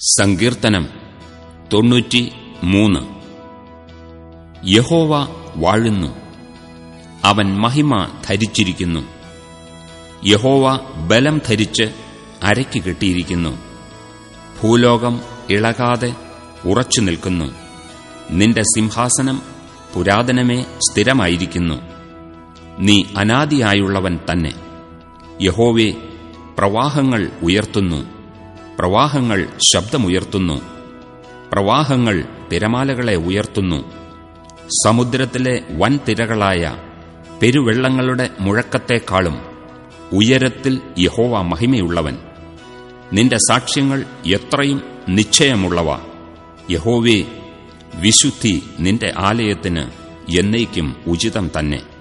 സങ്കീർത്തനം തൊണ്ണൂറ്റി മൂന്ന് യഹോവ വാഴുന്നു. അവൻ മഹിമ ധരിച്ചിരിക്കുന്നു. യഹോവ ബലം ധരിച്ച് അരയ്ക്ക് കെട്ടിയിരിക്കുന്നു. ഭൂലോകം ഇളകാതെ ഉറച്ചു നിൽക്കുന്നു. നിന്റെ സിംഹാസനം പുരാതനമേ സ്ഥിരമായിരിക്കുന്നു. നീ അനാദിയായുള്ളവൻ തന്നെ. യഹോവെ പ്രവാഹങ്ങൾ ഉയർത്തുന്നു. പ്രവാഹങ്ങൾ ശബ്ദമുയർത്തുന്നു. പ്രവാഹങ്ങൾ തിരമാലകളെ ഉയർത്തുന്നു. സമുദ്രത്തിലെ വൻതിരകളായ പെരുവെള്ളങ്ങളുടെ മുഴക്കത്തെക്കാളും ഉയരത്തിൽ യഹോവ മഹിമയുള്ളവൻ. നിന്റെ സാക്ഷ്യങ്ങൾ എത്രയും നിശ്ചയമുള്ളവ. യഹോവേ വിശുദ്ധി നിന്റെ ആലയത്തിന് എന്നേക്കും ഉചിതം തന്നെ.